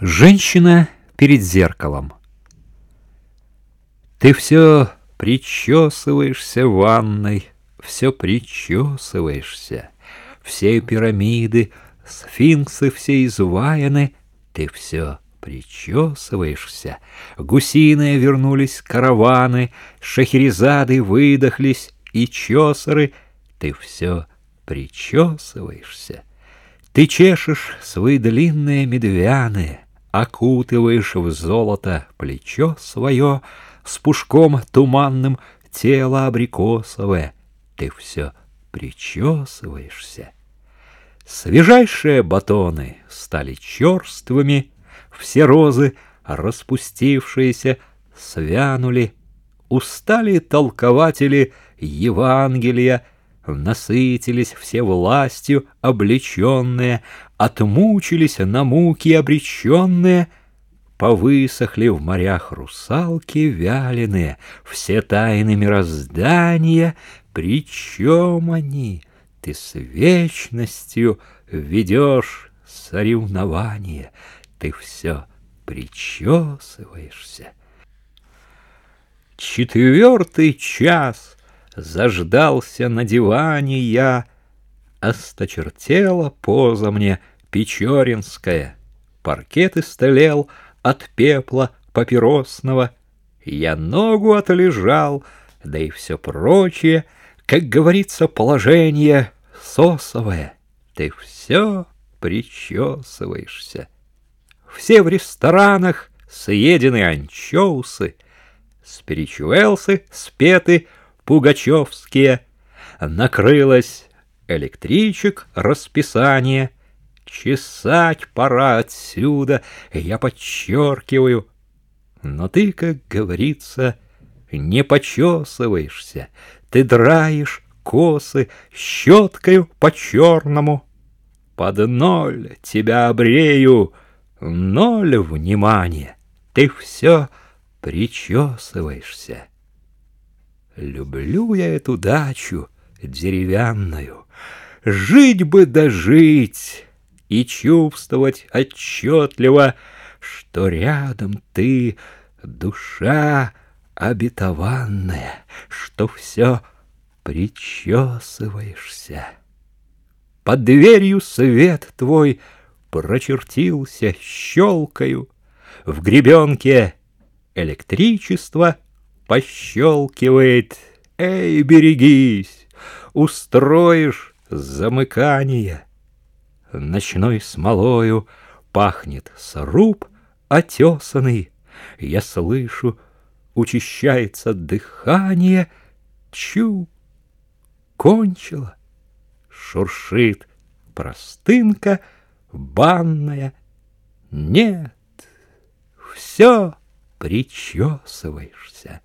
Женщина перед зеркалом. Ты все причесываешься в ванной, все причесываешься. Все пирамиды, сфинксы все изваяны, ты все причесываешься. Гусиные вернулись караваны, шахерезады выдохлись, и чесары, ты все причесываешься. Ты чешешь свои длинные медвяные, окутываешь в золото плечо свое, с пушком туманным тело абрикосовое, ты все причесываешься. Свежайшие батоны стали черствыми, все розы, распустившиеся, свянули, устали толкователи Евангелия, насытились все властью облеченные, отмучились на муки обреченные, повысохли в морях русалки вяленые, все тайны мироздания, причем они, ты с вечностью ведешь соревнование, ты все причесываешься. Четвертый час Заждался на диване я, Осточертела поза мне печоринская, Паркет истлел от пепла папиросного, Я ногу отлежал, да и все прочее, Как говорится, положение сосовое. Ты все причесываешься. Все в ресторанах съедены анчоусы, спиричуэлсы спеты — пугачевские, накрылось электричек расписание. Чесать пора отсюда, я подчеркиваю. Но ты, как говорится, не почесываешься, ты драешь косы щеткою по-черному. Под ноль тебя обрею, ноль внимания, ты все причесываешься. Люблю я эту дачу деревянную. Жить бы дожить и чувствовать отчетливо, что рядом ты, душа обетованная, что все причесываешься. Под дверью свет твой прочертился щелкою, в гребенке электричество — пощелкивает. Эй, берегись, устроишь замыкание. Ночной смолою пахнет сруб отесанный. Я слышу, учащается дыхание. Чу, кончила, шуршит простынка банная. Нет, все причесываешься.